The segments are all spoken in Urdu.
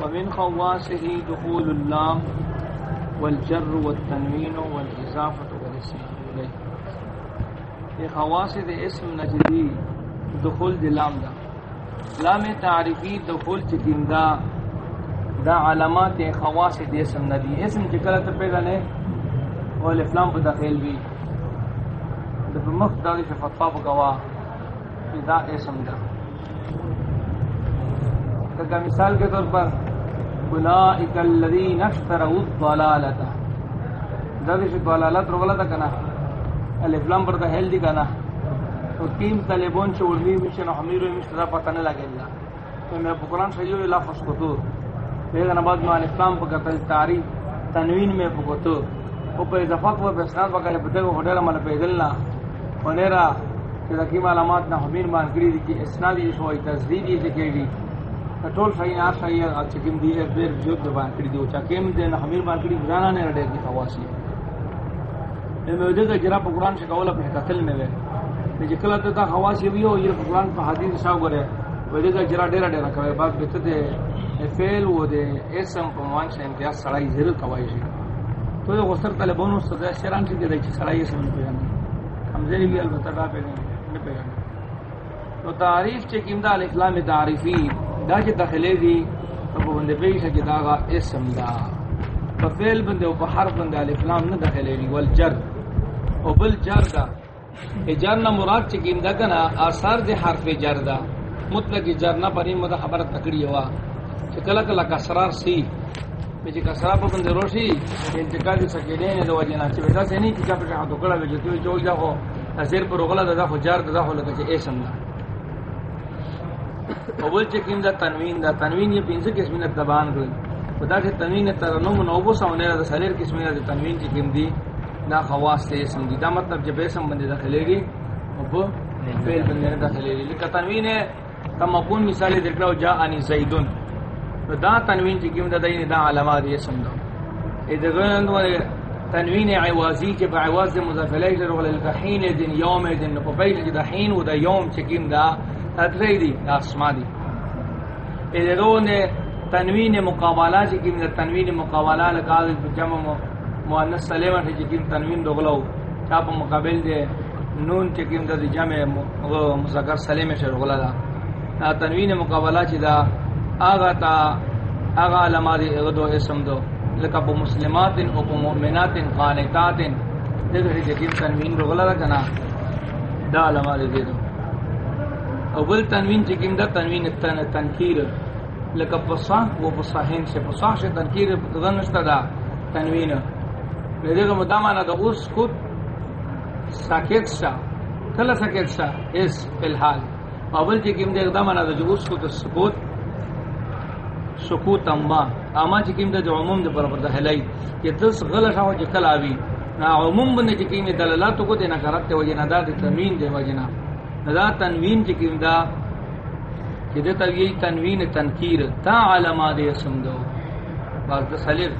ومن خواصه دخول اللام والجر والتنوين والإضافة والاسم إليه. یہ خواص اسم نجدی دخول دی لام دا. لام تعریفی دخول چکیم دا. دا علامات خواص دے اسم ندی اسم چکل پیدا نے؟ اور افلام پا بھی. دا پا مخت دا دی فتفا پا دا اسم دا۔ کہ مثال کے طور پر اولئک الذین اشتروا الضلالۃ۔ ذالک الضلالۃ رغلت کنا۔ الف لام پر ہیل دی کنا۔ تو تین طالبون چ ورمی مش نہ حمیر مش دا پتہ نہ لگے اللہ تو میں قرآن سے یہ لفظ کو تو بعد میں الف لام پر قتل تعریف تنوین میں کو تو او پر اضافہ کو پر اسناد وغیرہ بدل ہو ڈرا مل پیدلنا ونرا کہ رقیم علامات نہ حمیر مان کری دی کہ اسناد یہ سوئی تزدید یہ ذکر ټول صحیح نه صحیح او چې کوم دی ډېر جو د باندې کړی دی. او چې کوم دی نه حمیر باندې کړی ځان نه ډېر دي خواصي نو موږ دغه جرا په قران څخه کوله په قتل نه وي چې کله ته دا خواصي وي او یې په قران په حدیث سره وګوره وې دغه جرا ډېر ډېر کوي بعد به ته فعل و دې اسم په مان څخه امتیاز سړی زیرو کوي شي تو یو غسر طالبونو سره شران چې دی چې سړی اسم نه پیژني هم زری وی البته دا پیژني نه پیژني نو تعریف چې کیم دا الاسلام تعریفی، دا چې داخلي دي په باندې به شي چې دا اسم دا۔ په فعل باندې او په حرف باندې الف لام نه داخلي دي ول جر۔ او بل جر دا۔ جر نه مراد چې کیم دا کنه اثر د حرف جر دا۔ مطلق جر نه پرې مده خبره تکړی وا چې کله کله کسرار سی۔ چې کسرار په باندې روشي انتقال سکیدې نه د وجه نه چې دا څنګه چې په هغه ټکړه وجه ته جوړ دا هو اثر پر غلا دا خو جر دا هو لکه چې اسم دا اول چکیم دا تنوین دا تنوین یہ پینسے قسم نے تبان کر خدا کے تنوین ترنم نوبو سونے دا سلیر قسم نے تنوین چکیم دی دا خواص سے اسم دی دا مطلب اسم بندے داخلے گی اب فعل بندے نے داخلے گی لکہ تنوین ہے تم اپون مثال ذکر او جا انی زیدن تو دا تنوین چکیم دا دین یعنی دا علامات اسم دا. ادغان دو تنوین عوازی کے بعواز مضاف الیہ رغل الکحین دن یوم دن قبیل دا حین و دا یوم چکیم دا ادری دی اسما دی. ادرون تنوین مقابلہ جی کی تنوین مقابلہ لقال جمع مؤنث سلیمہ جی کی تنوین دغلو چاپ مقابل دے نون چکیم دا جمع مذکر سلیمہ سے دغلا دا. تنوین مقابلہ چی دا آغا تا آغا علماء دی اغدو اسم دو، لکا لکب مسلمات او مؤمنات قانتات دیکھ جی کی تنوین دغلا دا کنا، دا علماء دی دو اول تنوین چکم دا تنوین تن، تنکیر، لکا پسا و پساہین سے پسا سے تنکیر تدنشتا دا تنوین۔ میرے مدامانا دا اس خود ساکت شا کلا ساکت شا، اس الحال۔ اول چکم دا اقدامانا دا جو اس خود سکوت سکوت اما اما چکم دا جو عموم دا برابر دا حلائی. یہ دس غلط ہو جکل آوی. نا عموم بندے چکم دلالاتو کو دینه دینا کرتے وجنا دا دی تنوین دے وجنا دا تنوین چکیم دا کہ دا یہ تنوین تنکیر. تا علماء دے اسم دو. باز دا سلیر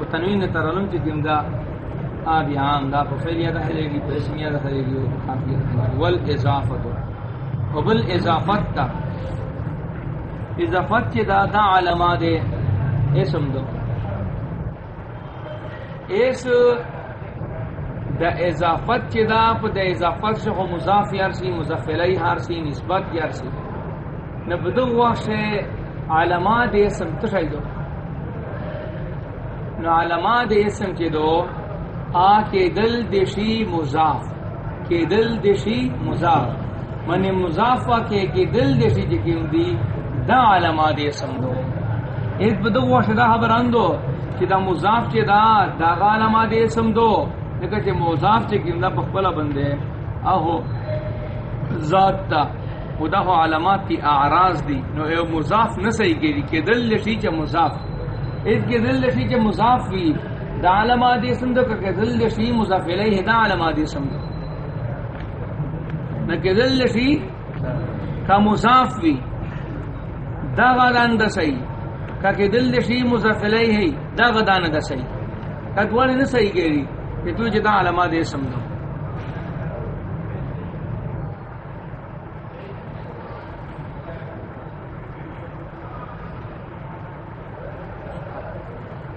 و تنوین ترلم چکیم دا، آبی عام دا ففیلیہ دا حلیگی پرسمیہ دا حلیگی و خافیہ دا حلیگی والاضافت و بالاضافت تا اضافت چی دا دا علماء دے۔ اسم دو اس دا اضافت چی دا پا دا اضافت شخو مضاف یارسی مضافلی ہارسی نسبت یارسی نبدو وقت علماء دے اسم تشای دو نو علماء دے اسم چی دو۔ آ کے دل دیشی مضاف۔ کے دل دیشی مضاف۔ من مضاف وا کے کے دل دیشی جی کیوں دی۔ دا علماء دے اسم دو ایک بدو وقت دا خبر اندو چی دا مضاف چی دا دا علماء دے اسم دو لیکن چی موضاف چی کم پخپلا بندے. اہو ذات تا. و دا ہو علامات تی اعراض دی. نو اے مضاف نسائی گیری کہ دل لشی چا مضاف اید کہ دل لشی چا مضاف وی. دا علامات دی سمدو کہ دل لشی مضاف علیہ دا علامات دی سمدو. نا کہ دل لشی کا مضاف وی. دا غدان دسی کاکی دل دشی مزفلی ہے دا غدان دسی کاکوانی نسی گیری کہ تو جدا علماء دے سمدھو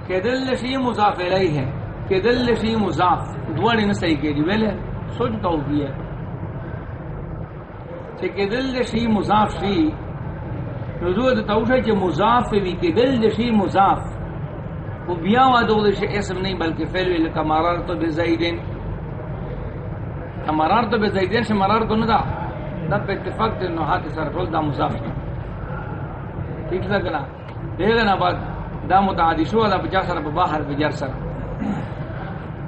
کہ دل لشی مضاف ہے کہ دل لشی مضاف دوڑی دی ویلے بھی ہے کہ دل لشی مضاف شی رضوع د توشه چې مضاف وی کې دل د شی مضاف. او بیا وا دو شی اسم نہیں بلکہ فعل وی لکه مرار تو بزیدن مرار تو بزیدن سے مرار تو نہ دا دا په اتفاق د نوحات سره ټول دا مضاف ٹھیک ده کنا دغه نه بعد دا متعدی شو، دا بجا سره په بحر بجر سره.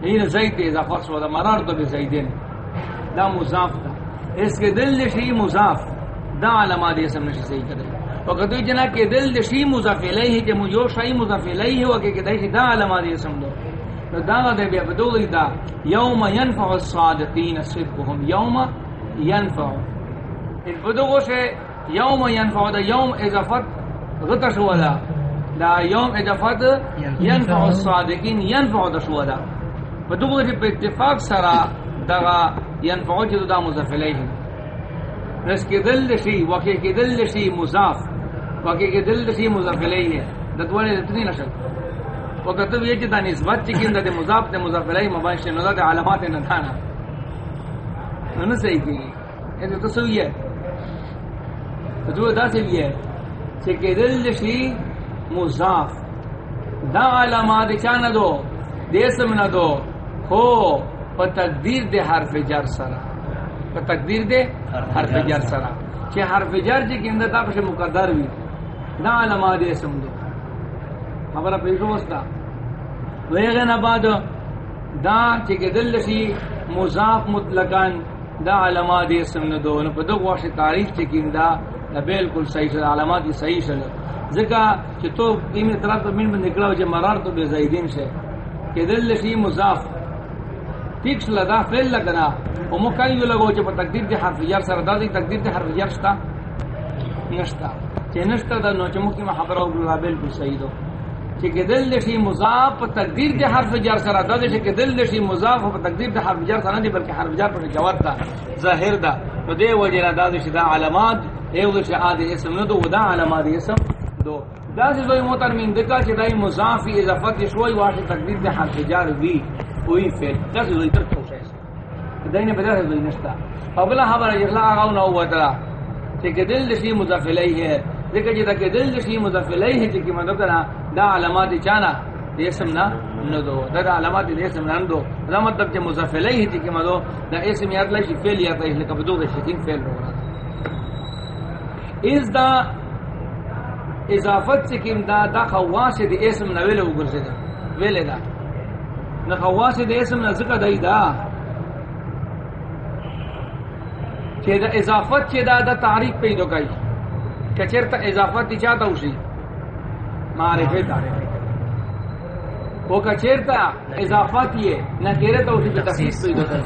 این زید اضافه شو، دا مرار تو بزیدن دا مضاف دا اس کے دل شی مضاف. دا علامات اسم نشی صحیح کرے وقت جنا کہ دل شی مضاف الیہ کہ مجو شی مضاف الیہ ہو کہ کہ دا علامات اسم دو تو دا دے بیا بدول دا یوم ينفع الصادقین صدقهم، یوم ينفع ان بدو سے یوم ينفع دا یوم اضافت غتا شو دا دا یوم اضافت ينفع الصادقین ينفع دا شو دا بدو سے په اتفاق سرا دا ينفع جو دا مضاف الیہ رس کے دل شی وقع کے دل شی مضاف. وقع کے دل شی مضاف الیہ ہے دتوانے اتنی نشل۔ وقت تو یہ چتا نسبت چکن دے مضاف تے مضاف الیہ مباشر نظر دے علامات نہ تھانا نہ صحیح کی یہ تو سوئی ہے تو دا سے بھی ہے کہ دل شی مضاف۔ دا علامات چانا دو دے سم نہ دو۔ ہو پر تقدیر دے حرف جر سرا۔ پر تقدیر دے حرف جر سرا۔ کہ حرف جر جی کے اندر تاپش مقدر بھی نا علماء دے اسم دو خبرہ پیشو وستا ویغن بعد دا چی کہ دل سی مضاف مطلقاً دا علماء دے اسم دو نو پا دو واشی تعریف چکین دا دا بالکل صحیح شد علماء دی صحیح شد ذکا چی تو ایمین طرف تو من بند نکلاو چی مرار تو بے زیدین سے کہ دل سی مضاف ٹھیک لگا فعل لگنا او مو کای یو لگو چې په تقدیر دي حرف جر سره دادی تقدیر دي حرف جر شتا نشتا چې نشتا دا نو چې مو کی خبر او بالکل کو صحیح دو چې کدل شي مضاف په تقدیر دي حرف جر سره دادی چې کدل شي مضاف په تقدیر دي حرف جر سره نه بلکې حرف جر په جواب تا ظاهر دا. نو دی وجه را دادی چې دا علامات ایو د شهادت اسم نو دو دا علامات اسم دو. دا چې دوی موترمین دکا چې دای مضاف اضافت شوی واشه تقدیر دي حرف جر وی کوئی فعل. دس دوی تر تو شے دین بدر دوی نشتا. قبل خبر اجلا اغاو نو وترا کہ دل شی مضاف الیہ ہے. ذکر جدا کہ دل شی مضاف الیہ ہے کہ مدو کرا دا علامات چانا اسم نہ نو دو. دا علامات اسم نہ دو. دا مطلب کہ مضاف الیہ ہے کہ مدو دا اسم یاد لای شی فعل یا اس لکہ بدو شی فعل ہو اس دا اضافت چکم دا دا خواص دی اسم نہ ویلو گرزے دا ویلے دا نہ خواص دے اسم نہ ذکر دای دا کہ دا اضافت چے دا دا تعریف پیدا کئی کہ چرتا اضافت دی چاہتا ہوشی معرفی تعریف وہ کہ چرتا اضافت یہ نہ رہتا ہوشی کہ تخصیص پیدا کئی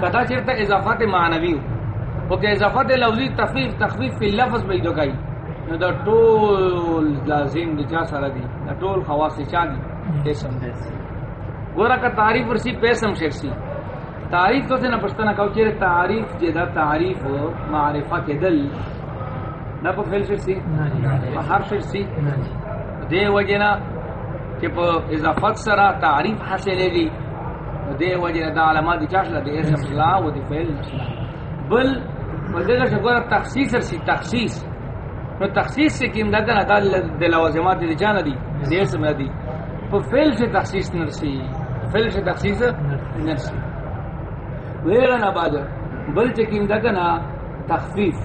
کتا چرتا اضافت معنوی وہ کہ اضافت لفظی تخفیف تخفیف فی لفظ پیدا کئی نو دا ټول لازم دی چا سره دی دا ټول خواص چا دی اسم دے گورا کا تعریف ورسی پیسم شرسی تعریف تو سے نہ پشتنا کہو چیرے تعریف جدا تعریف معرفہ کے دل۔ نہ پا فیل شرسی پا حرف شرسی دے وجنا کہ پا اضافت سرا تعریف حاصلے دی۔ دے وجنا دا علامات دی چاشلا دے اسم شلا و دی فیل۔ نشلا بل وزیگا شکورا تخصیص رسی تخصیص۔ نو تخصیص سے کیم دکن اتا دلوازمات دی جانا دی دی اسم دی۔ پا فیل سے تخصیص نرسی فیل سے تخصیص نرسی ویغن آباد بل چکیم دکنا تخفیف.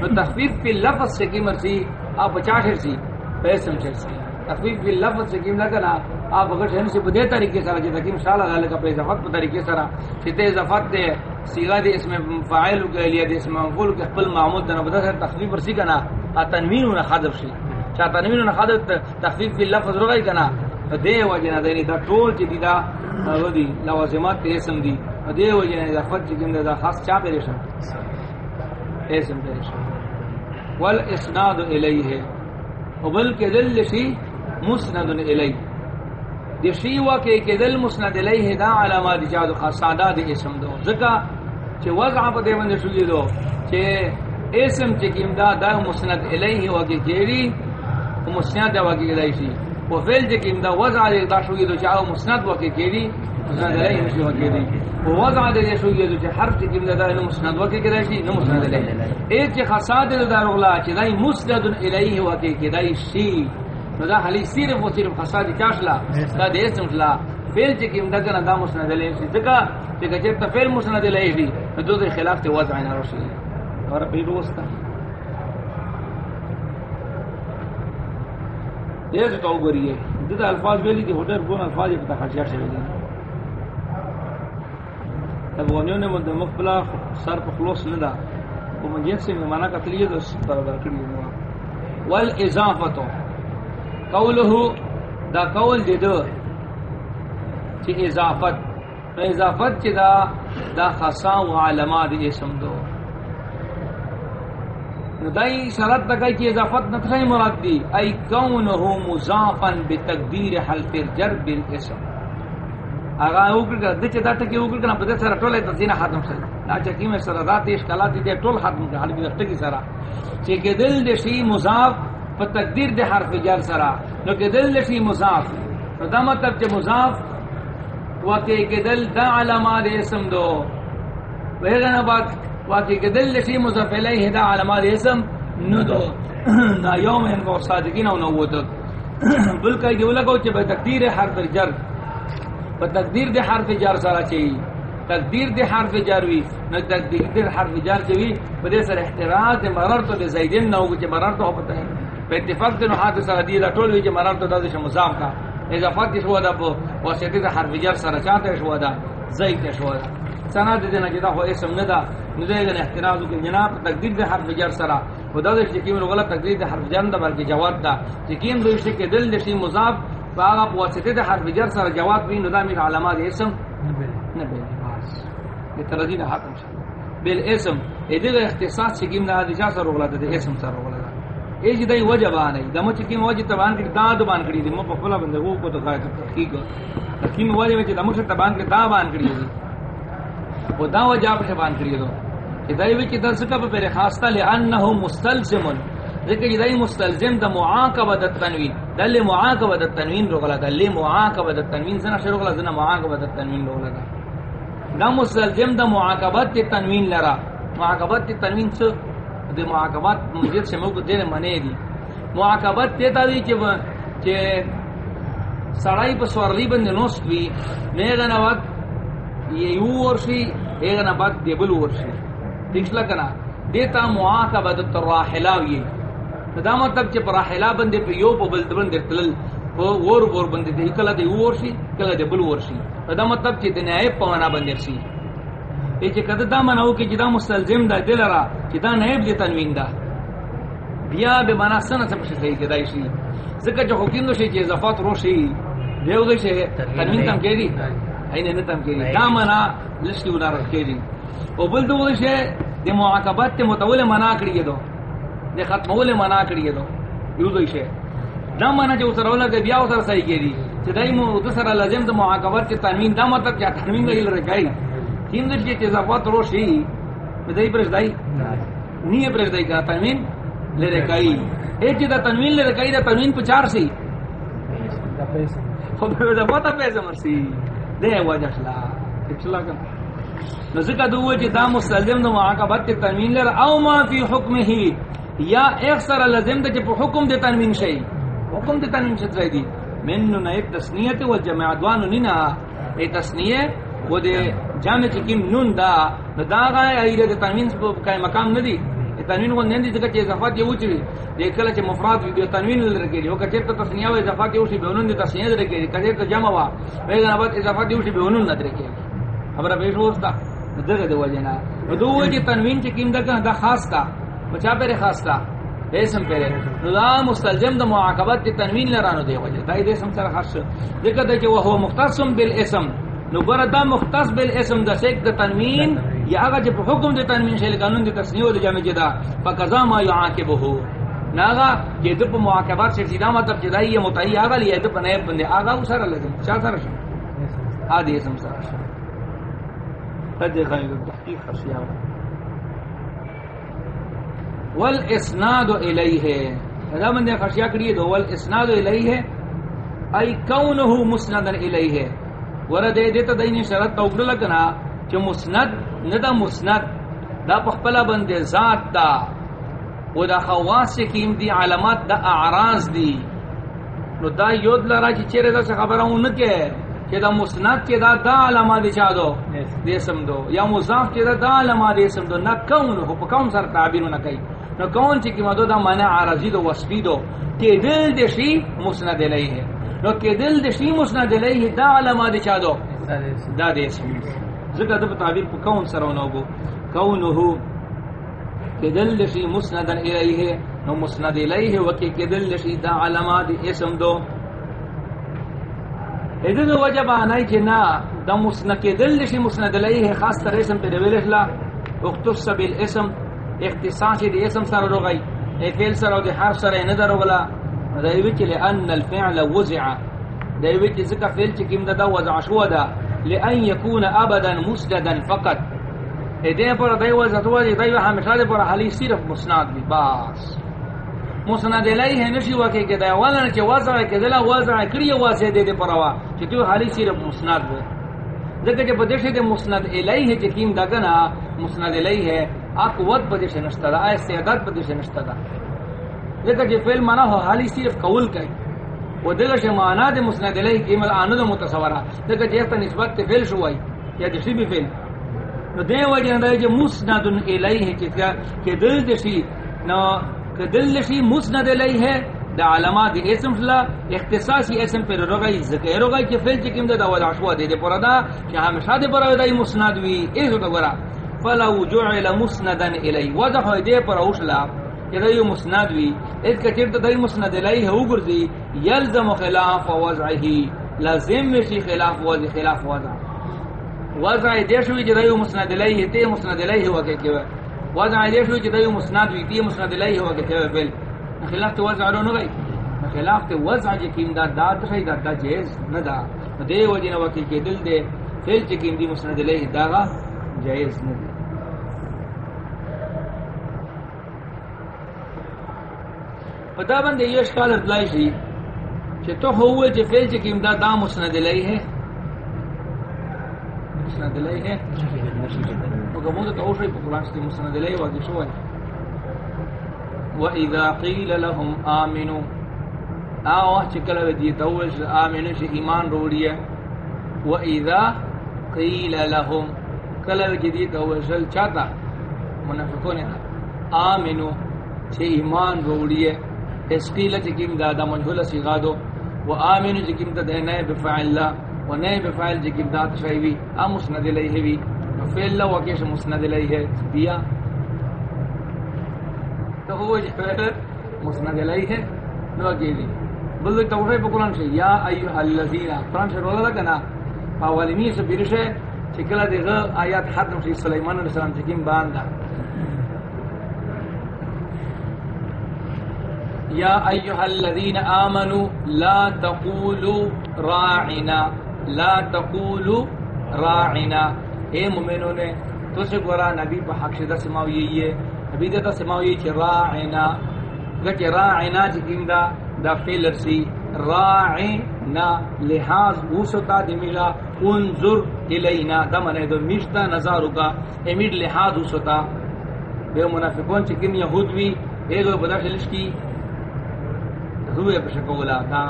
نو تخفیف فی لفظ چکیم رسی آپ چاہ شرسی پیسم شرسی تخفیف فی لفظ چکیم دکنا آپ اگر شہن سے بدے طریقے سارا جتا کیم شالا غالے کا پہ اضافت پہ طریقے سارا. چھتے اضافت دے سیغا دے، اس میں فائل کے لیے دے، اس میں مفول کے قبل معمود دے نبدا سے تخفیف رسی کنا تنوین انہ خادب شی. چاہ تنوین انہ خادب تخفیف فی لفظ رغی کنا، دے وجہ نہ دینی، دا ټول چې دا ودی، لوازمات ته اسم دی. دے وجہ نہ دا فت چې دا خاص چا پریشان اسم پریشان والاسناد الیہ وبل کے دل شی مسند الیہ دی شی وا کے دل مسند الیہ دا علامات جاد خاصادہ خاصادات اسم دو زکا چې وضع په دې باندې شوې دو چې اسم چې کیم دا دا مسند الیہ وا کے کیری مسند دا وا کے دی شي و دا وضع دا شوې د چاو مسند وکي کېدی مسند علیه نشي وکي دی و وضع دې شوې د چې حرف چې کوم دا نو مسند. وکي کېدای شي نو مسند. علیه اې چې خاصات دې دا رغلا چې دای مسند الیه وکي کېدای شي نو دا حلی صرف و صرف خاصات چاشلا دا دې سملا فعل چې کوم دا مسند علیه شي ځکه چې چې فعل مسند نو دوی خلاف ته وضع نه راشي اور یہ تو گری ہے دد الفاظ ویلی دی ہوٹل بون الفاظ تب نے مد مقبلا سر پر خلوص نہ دا وہ من سے میں معنی قتلیہ دو پر کڑی نو والاضافه قوله، دا قول دی دو چی اضافت. اضافت چی دا دا خاصا و علامات اسم دو ندائی شرط تکای کی اضافت نتخی مراد دی. ای کونہو مضافا بتقدیر حلف الجر بالاسم اگا اوکر کا دچ دا ٹکی اوکر کنا بدے سره ټول ته زینا ختم شل دا چکی میں سره ذات اشکالات دي ټول ختم کړه حل دې ټکی سره چې کې دل دې شی مضاف په تقدیر دې حرف جر سره نو کې دل دې شی مضاف. نو دا مطلب چې مضاف وکه کې دل دا علامات اسم دو. وهغه بعد واقعی کہ دل لشی مضاف الیہ دا علامات اسم ندو نا یوم ان کو صادقین او نو تک بل کئی جو لگو چ بے تقدیر حرف جر. بے تقدیر دے حرف جر سارا چی تقدیر دے حرف جر وی نہ تقدیر دے حرف جر چی بدے سر احتراز دے مرر تو دے زیدین نو چ مرر تو پتہ ہے بے اتفاق دے نو ہاتھ سارا دی دا ٹول وی چ مرر تو دا دے مضاف کا اضافت شو دا پو واسطے دے حرف جر سارا چاہتے شو دا زید شو دا سنا دے نہ جدا ہو اسم نہ دا نزیدن احتراز کی جناب، تقدیر دے حرف جر سرا خدا دے کہ کیم غلط، تقدیر دے حرف جر دا بلکہ جواب دا کہ کیم دے کہ دل دے شی مضاف باغ واسطے دے حرف جر سرا جواب بھی ندا من علامات اسم نبی بس. یہ ترجیح حاتم شاہ بالاسم ادھر اختصاص کیم نہ دی جاسر غلط دے اسم سر غلط اے جی دای وجب آنے دم چکیم وجب تبان کی دا دبان کڑی دی مو پپلا بندے وہ کو تو قائد تحقیق. لیکن وجب وچ دم چ تبان کی دا بان کڑی دی وہ دا وجب سے بان کڑی دو ہدای وچ درس کا پر خاصتا لانه مستلزم. ذکر ہدای مستلزم د معاقبہ د تنوین. دل معاقبہ د تنوین رو غلا دل معاقبہ د تنوین سنا شروع غلا زنا معاقبہ د تنوین رو دا مستلزم د معاقبہ د تنوین لرا. معاقبہ د تنوین څه؟ د معاقبات مجید سے موږ دې منې دي. معاقبت ته تا دی چې چې سړای په سورلی باندې نوستوي نه غنا وخت یو ورشي هغه نه بعد دی بل ورشي. دښلا کنا دیتا معاقبت الراحلا وی دا مطلب چې پر راحلا باندې په یو په بل باندې تل په ور ور باندې دی کله دی ورشي کله دی بل ورشي دا مطلب چې د نه په معنا باندې شي. ای چې کده دا منو کې چې دا مستلزم دا دلرا چې دا نائب دی تنوین دا بیا به معنا سن څه پښه صحیح کېدای شي؟ ځکه چې حکم نو شي چې اضافات روشي دیو دې شي تنوین تم کېږي اين نه. تم کېږي دا معنا لشتي ولار کېږي او بل دوه شي د معاقبت ته متول معنا کړی دو د ختمول معنا کړی دو یو دې شي دا معنا چې اوسره ولا بیا اوسره صحیح کېږي چې دایمو د سره لازم د معاقبت ته تنوین دا مطلب چې تنوین غیر رکای کیم دې چې اضافات روشي دای پر دای نیه پر دای کا تنوین لره کای اے چې دا تنوین لره کای دا تنوین په چار سی خو به دا پتا پیسې مرسي دې وجه شلا چلا کا نو ځکه چې دا مستلزم د معاقبت ته تنوین لره او ما فی حکمه یا اکثر لازم د چې حکم د تنوین شي حکم د تنوین څه ځای دی؟ من نو نه تسنیه او جمع دوان نه ای تسنیه و دے جامع چکیم نون دا دا غای ایره د تنوین په مقام ندی تنوین کو نندی ځکه چې اضافات یو چوي د کله چې مفرد وی تنوین لري او کچې ته تسنیه او اضافات یو شی به نون دي تسنیه لري کچې ته جمع وا ویګا بعد اضافات یو شی به نون نه درکې خبره به شو وستا دغه د وجنا نو دوه چې تنوین چې کیم دا دا خاص کا بچا پر خاص کا اسم پر نو دا مستلزم د معاقبت تنوین لرانو دی وجه دا دې سم سره خاص ذکر دا چې هو مختص بالاسم نو ګره دا مختص بالاسم د سیک د تنوین یا چې په حکم د تنوین شیل قانون د تسنیه او د جمع جدا فقضا ما يعاقبه ناغا چې د په معاقبات شي دا مطلب دای یې متعی هغه لې د په نه باندې هغه سره لګم چا سره شي ا دې اسم سره شي تدې غایې د تحقیق خشیا والاسناد الیه دا باندې خشیا کړی دو. والاسناد الیه ای کونه مسندن الیه ورد دیتا دین شرط توقل لکنا چه مسند ندا مسند. دا پخپلا بند ذات دا. و دا خواس کیم دی علامات دا اعراض دی. نو دا یود لرا چی چیرے دا سے خبرون نکے. کہ دا مسند کے دا دا علامات دی چا دو. اسم دو. یا مضاف کے دا دا علامات دی اسم دو. نا کون ہو پا کون سر تعبیر نہ کئی. نو کون چی کیم دو دا معنی عرضی دو وصفی دو کہ دل دشی مسند لئی ہے نو کہ دل دشی مسند لئی ہے دا علامات دی چا دو؟ دا دی اسم. ذکر دا تعبیر پا کون سر ونو گو. کونہو کہ دل دشی مسندن الیہ نو مسند الیہ وکی کہ دل دشی دا علامات اسم دو. دو وجہ بانائی کہ نا دا مسند کے دل دشی مسند الیہ خاص تر اسم پر دویل اخلا اختص بالاسم. اختصاصی دی اسم سر رو گئی اے فیل سر او دی حرف سر اے ندر گلا دا ایوچ لئن الفعل وزع دا ایوچ ذکر فیل چکیم دا دا وزع شو دا لئن یکون ابدا مسجدا فقط. دے پر دای وز تو دی دای ہمیشہ دے پر حالی صرف مسند دی، بس. مسند الیہ ہے نشی وکے کہ دا ولن کہ وضع کہ دلا وضع کری واسے دے دے پر وا کہ تو حالی صرف مسند ہے دیکھ کہ بدش دے مسند الیہ ہے کہ کیم دگنا مسند الیہ ہے اقوت بدش نشتا دا استعداد بدش نشتا دا۔ دیکھ کہ فعل معنی ہو، حالی صرف قول کہ وہ دل سے معنی دے مسند الیہ کی مل انو متصورہ۔ دیکھ کہ اس نسبت تے فعل شوئی یا جسی بھی فعل۔ نو دے وجہ نہ کہ مسند الیہ کہ کہ دل دشی نو کہ دل دشی مسند الیہ ہے، دا علامات اسم فلا، اختصاصی اسم پر رگئی ذکر رگئی کہ فعل چکم دا وجہ شوا دے دے پر دا، کہ ہمیشہ دے پر دا مسند وی ایسو دا ورا فلو جعل مسندا الیہ وجہ دے پر اوشلا کہ مسند وی۔ اس کا چرت دا مسند الیہ ہو گرزی یلزم خلاف وضعه لازم شی خلاف وضع خلاف وضع۔ وضع دیشوی چی دیو مسند الیہ تی مسند الیہ ہوا کہ کیوے وضع دیشوی چی دیو مسند وی تی مسند الیہ ہوا کہ کیوے بل۔ خلاف تو وضع رو نگئی خلاف تو وضع جی کیم دا دا تخی دا دا جیز ندا دے وجہ نوا کی کہ دل دے۔ فیل چی جی کیم دی مسند الیہ داغا جیز ندا پتا بندے یہ اشکال اطلاعی شی کہ تو ہوئے چی فیل چی کیم دا دا مسند الیہ ہے؟ مسند الیہ ہے؟ مگر مودا تو اوشی پا قرآن شتی مسند الیہ واضح شو ہے۔ وَإِذَا قِيلَ لَهُمْ آمِنُوا۔ آوہ چکل ودی تول شد آمنو شد ایمان روڑی ہے۔ وَإِذَا قِيلَ لَهُمْ۔ کل ودی تول شد چاہتا؟ منافقون ہے آمنو چھ ایمان روڑی ہے۔ اس قیلہ چکیم دادا منجھولا سیغا دو. وآمنو چکیم دا دے بفعل اللہ و نئے بفعل جکیم دات شایوی ا مسند الیہ وی. فعل لو کیش مسند الیہ دیا تو وہ مسند الیہ نو اگیلی بل توفی بقران سے یا ایها الذین قران سے رولا لگنا اولینی سے بیرشه چکلا دیغه آیات ختم شي سليمان علیہ السلام چکیم باندا یا ایها الذین آمنوا لا تقولوا راعنا، لا تقولو راعنا. اے مومنوں نے تو سے گورا نبی پہ حق شدہ سماو یہ ہے نبی دیتا سماو یہ چھے راعنا. کہ راعنا چکیم دا؟ دا فیل رسی راعنا، لحاظ اوستا دمیلا انظر الینا. دا منے دو مشتا نظارو کا امیر لحاظ اوستا بے منافقون چکیم یہود بھی ایگو بدا شلش کی روئے پشکولا دا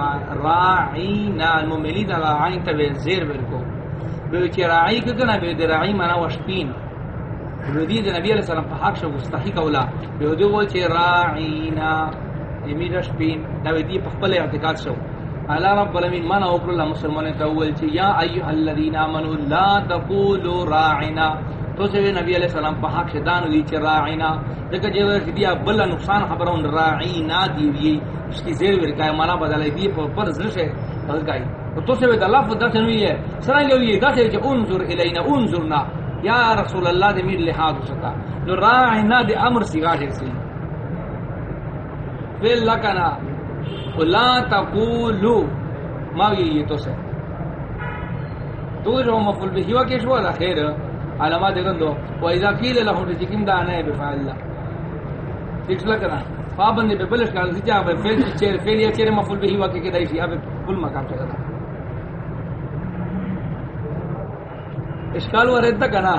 راعینا المومنی دا راعین تا بے زیر برکو بے چی راعی ککنا بے دی راعی مانا وشپین بے دی دی نبی علیہ السلام پا حق شو گستحی کولا بے دی گو چی راعینا امیر شپین دا بے دی پخپل اعتقاد شو۔ اللہ رب العالمین مانا اوپر اللہ مسلمان تاول چی، یا ایوہ الذین آمنوا لا تقولوا راعینا تو سے نبی علیہ السلام پا حق شدان ہوئی چی راعینا۔ دیکھا جو دیا بلا نقصان خبرون راعینا دیوئی اس کی زیر ور ورکای مانا بدلائی دی پر پر زنشے بلکائی تو سے دا لفظ دا سنوی ہے۔ سرائن لوی دا سے انظر الینا، انظرنا۔ یا رسول اللہ دی میر لحاظ ہو سکتا جو راعینا دی امر سی سیگا جیسی فیل لکنا لا تقولو۔ ما یہ تو سے۔ تو جو مفعول به ہوا کہ شو دا خیر۔ علامات دیکھن دو. و اذا قیل لهم تجکم دا بفعل اللہ ٹھیک لگنا پابند به بلش کار زی جا به فعل چیر فعل یا چیر مفعول به واقع کې دای شي اب کل مقام چلا دا اشکال ورته کنا.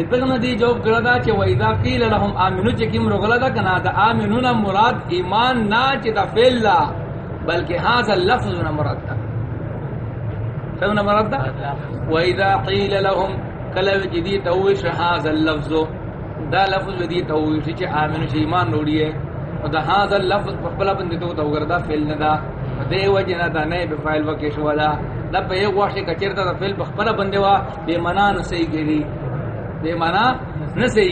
اتنا ندی جواب کړه دا چې وایذا قیل لهم امنو چې کیم رغلا دا کنا، دا امنون مراد ایمان نا چې دا فعل لا، بلکہ هاذا اللفظ نہ مراد دا. څنګه مراد دا؟ وایذا قیل لهم کلو جدی توش هاذا اللفظ، دا لفظ ودی توش چې امنو چې ایمان وروړي او دا هاذا اللفظ په خپل باندې ته تو ګرځا فعل نه دا دې وجه نه دا نه به فاعل دا. دا په یو واشه کچرتا دا فعل په خپل باندې وا به معنا نه صحیح ګری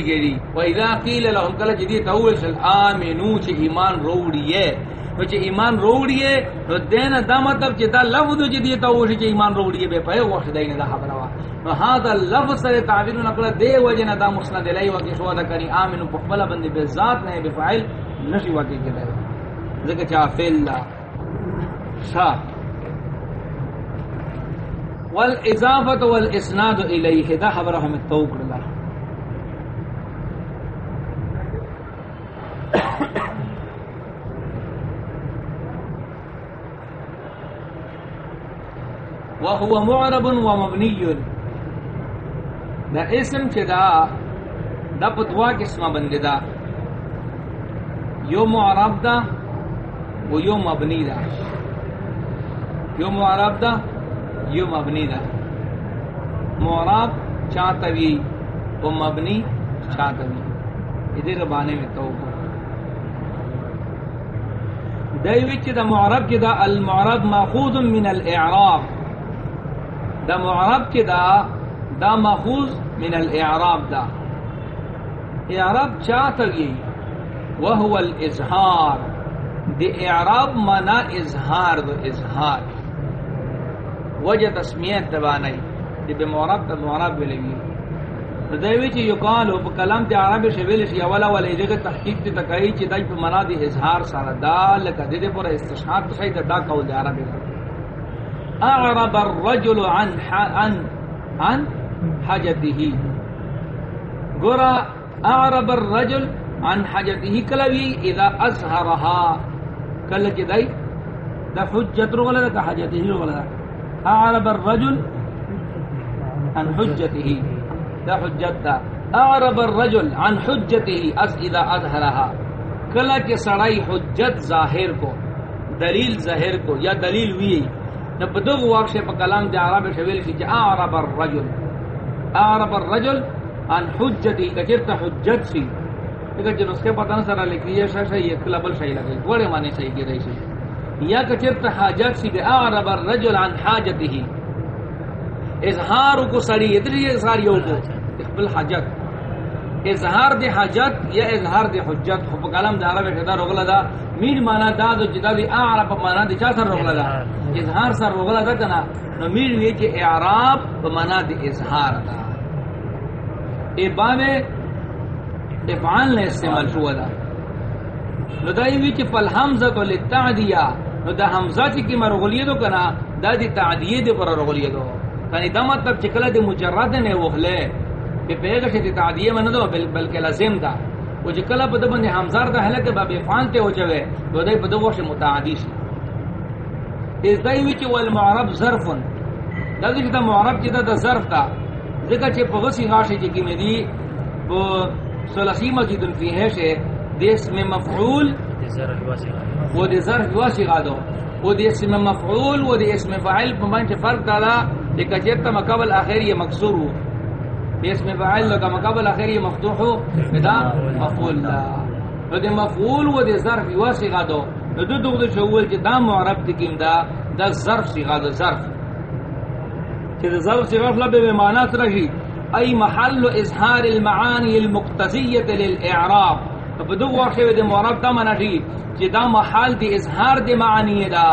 گری و اذا قیل لهم کل جدی تاول شل امنو ایمان روڑی ہے تو چ ایمان روڑی ہے تو دین دا مطلب چ دا لفظ جدی تاول چ ایمان روڑی ہے بے پے وقت دین دا خبر وا تو ہاں ہذا لفظ سے تعبیر نقل دے وجنا دا مسند الی و شو دا کری امنو بقبل بندے بے ذات نے بے فاعل نشی واقع کے دے ذکر چا فعل شا۔ والاضافه والاسناد الیہ، دا خبر ہم توقع اللہ وهو معرب ومبني. دا اسم چدا دا؟ دا پتوا قسم بند دا. یو معرب دا و یو مبنی دا. یو معرب دا، یو مبنی دا. معرب چاہتوی و مبنی چاہتوی ادھر بانے میں توقع دیوچ دا معرب کی دا، المعرب ماخوذ من الاعراب. دا معرب کی دا دا ماخوذ من الاعراب دا. اعراب چاہتوی وهو الاظہار دی اعراب منا اظہار دو، اظہار. وجہ تسمیت تبانی دی بے معرب تا معرب بلگی دیوی چی یقال ہو کلام تی عرب شویل شی اولا والا ایجا تحقیق تی تکایی چی دای پا منا دی اظہار سارا دا لکا دی دی پورا استشہاد تشای دا دا قول دی عربی اعرب الرجل عن عن عن حاجته. گورا اعرب الرجل عن حاجته. کلوی اذا اظہرها کل چی دای دا حجت رو غلطا کا حاجته رو غلطا اعرب الرجل عن حجته. دا حجت دا. اعرب الرجل عن حجته از اذا اظهرها کلا کے سڑائی حجت ظاہر کو، دلیل ظاہر کو، یا دلیل وی نہ بدغ واقع په کلام دی عرب شویل کی اعرب الرجل. اعرب الرجل عن حجته کچرت حجت سی. اگر جن اس کے پتہ نہ سرا لکھی ہے شش یہ کلبل شی لگے بڑے معنی صحیح کی رہی سی یا کچرت حاجت سی اعرب الرجل عن حاجته اظہار کو سری ادری اظہار یو کو، اقبل حاجت. اظہار دی حاجت یا اظہار دی حجت. خب کلام دا عرب شدا رغلا دا میر مانا دا دو جدا دی اعراب مانا دی چا سر رغلا دا؟ اظہار سر رغلا دا کنا؟ نو میر وی کہ اعراب مانا دی اظہار دا. اے باب افعال نے استعمال شو دا. نو دا وی کہ فل حمزہ تو للتعدیہ نو دا حمزہ چی کی مرغلیہ دو کنا؟ دا دی تعدیہ دی پر رغلیہ دو. یعنی دا مطلب چکلا دی مجرد نے وغلے. بے پیغش دی تعدیہ من دو بل بلکہ لازم دا. وہ چکلا پا دبن دی حمزار دا حلق با بے فانتے ہو چوے دو دای پا دوش متعدی شی اس دای وچ والمعرب ظرفن. دا دی دا معرب دا دا ظرف دا ذکر چی پا غسی چی کی میں دی پا سلسی مزید فی ہے دی اسم مفعول وہ دی ظرف واسی غادو وہ دی اسم مفعول وہ دی اسم فاعل پمانچ فرق دادا ایک اجرتا مقابل آخر یہ مکسور اسم فاعل لگا مقابل آخر یہ مفتوح ہو فدا مفعول دا. نو دی مفعول و دی ظرف واسی غادو نو دو دو دو شوول چی دا معرب تکیم دا دا ظرف سی غادو ظرف. چی دا ظرف سی غادو لبے بمعنات رہی ای محل اظہار المعانی المقتضیت للاعراب. تو بدو واقع دی معرب دا منا دی چی دا محال دی اظہار دی معنی دا.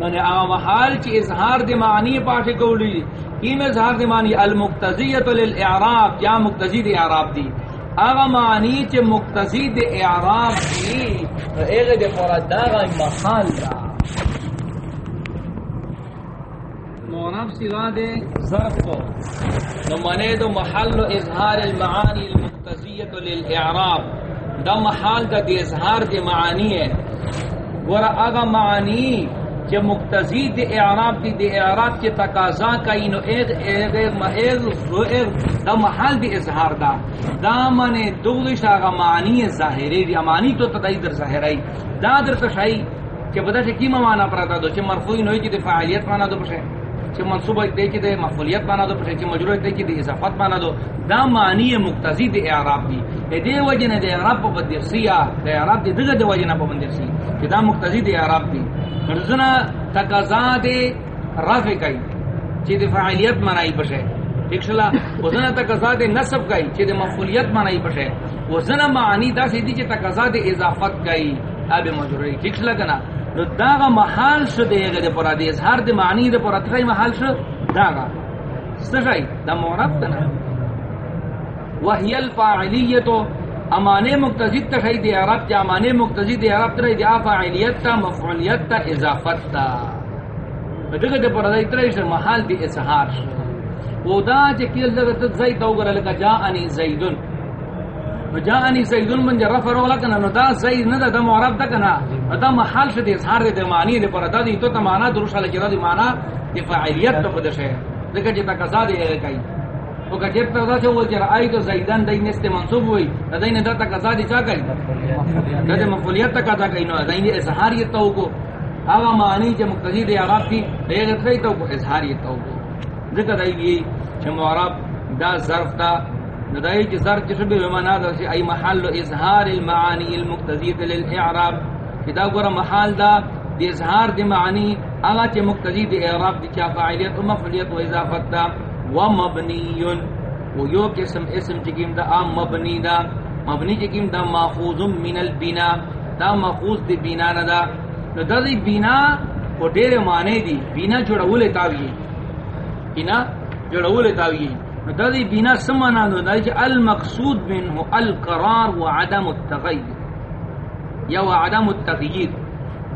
من آغا محال چی اظہار دی معنی پاٹے کولی کیم اظہار دی معنی المقتضیت للاعراب یا مقتضی دی اعراب دی۔ آغا معنی چی مقتضی دی اعراب دی ایغی دی پورا دا غا محال دا۔ معنی سیغا دی ظرف کو۔ نو دو محل اظہار المعانی المقتضیت للاعراب دا محال دا دی اظہار دی معانی ہے۔ ورا آگا معانی کہ مقتضی دی اعراب دی دی اعراب کی تقاضا کا اینو ایغ ایغ ایغ ایغ دا محال دی اظہار دا. دا من دوغش آگا معانی ظاہری دی. معانی تو تدائی در ظاہری دا در تشائی کہ بدا سے کیما مانا پراتا دو؟ چھ مرفوعی نوئی کی دی فعالیت مانا دو پشے. چھ منصوبہ دے کی دی مفعولیت مانا دو پشے. چھ مجروع دے کی دی اضافت مانا دو. دا معنی مقتضی دی اعراب دی. دے وجہ نے دی اعراب پا بدرسیہ دی اعراب دی دغه دی وجہ نے پا بدرسی کہ دا مقتضی دی اعراب دی. مرزنا تقاضا دے رفع کئی چھ دی فعالیت منائی پشے۔ ٹھیک شلا؟ وزنا تقاضا دے نصب کئی چھ دی مفعولیت منائی پشے۔ وزنا معنی دا سیدی چھ تقاضا دے اضافت کئی اب مجروعی ٹھیک شلا کنا؟ نو داغا محال شو دے گا دے پورا، دے اظہار دے معنی دے پورا تخی محال شو داغا۔ سخی دا مورب دنا وحی الفاعلیتو امانے مقتضی تخی دے عرب جا امانے مقتضی دے عرب ترہی دے آفاعلیت تا، مفعولیت تا، اضافت تا. دغه دے پورا دے ترہی شو محال دے اظہار شو. و دا چے کیل دغه تد زید دو گرہ لکا جاانی زیدن جاءنی زیدن من جرف رولا کنا نو دا زید ندا دا معرب دا کنا دا محال شد اظہار دے معنی دے پر دا دی تو تا معنی دروش علی جرا دی معنی دی فعالیت تو خودش ہے دیکھا او کا جتا دا چھو جر آئی تو زیدن دی نست منصوب ہوئی دا دی ندا تا قضا دی چا کئی دا دی مفعولیت تا قضا کئی نو دا دی اظہاریت تو کو آغا معنی چا مقتضی دے عرب تھی دے غت تو کو اظہاریت تو کو ذکر دا یہ چا معرب دا ظرف تا ندائی کی ظرف جس بھی بمانا دا سی ای محل اظہار المعانی المقتضیت للاعراب کدا گورا محل دا دی اظہار دی معانی آغا چی مقتضی دی اعراب دی چا فاعلیت و مفعلیت و اضافت دا و مبنیون، و یو قسم اسم چکیم دا آم مبنی دا، مبنی چکیم دا ماخوذ من البنا دا ماخوذ دی بنا ندا دا. دی بنا و دیر معنی دی. بنا جوڑا تاویی بنا جوڑا تاویی دادی بنا سمانا دو دادی چی المقصود منه القرار و عدم التغیر. یا و عدم التغیر.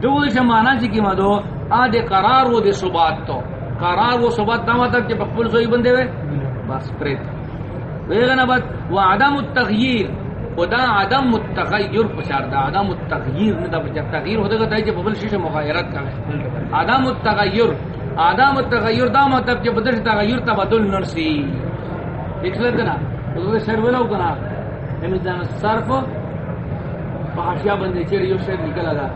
جو دیش مانا چی کما دو؟ آدے قرار و دے صبات تو. قرار و صبات داما تک چی پکپل سوئی بندے وے؟ بس پریت۔ ویغنا بات و عدم التغیر و دا عدم التغیر پچار دا، عدم التغیر ندا پچار تغیر ہو دے گا تائی چی پکپل شیش مغایرت کرے۔ عدم التغیر عدم التغیر دا مطلب چی بدر تغیر تبدل نرسی دیکھ لیتے نا تو سر ویلو کنا۔ ہمیں جانا صرف پہاشیا بندے چیڑی یو شیر نکلا دا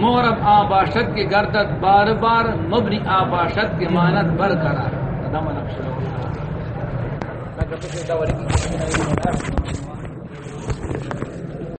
مورب آباشت کے گردت بار بار مبنی آباشت کے مانت برقرار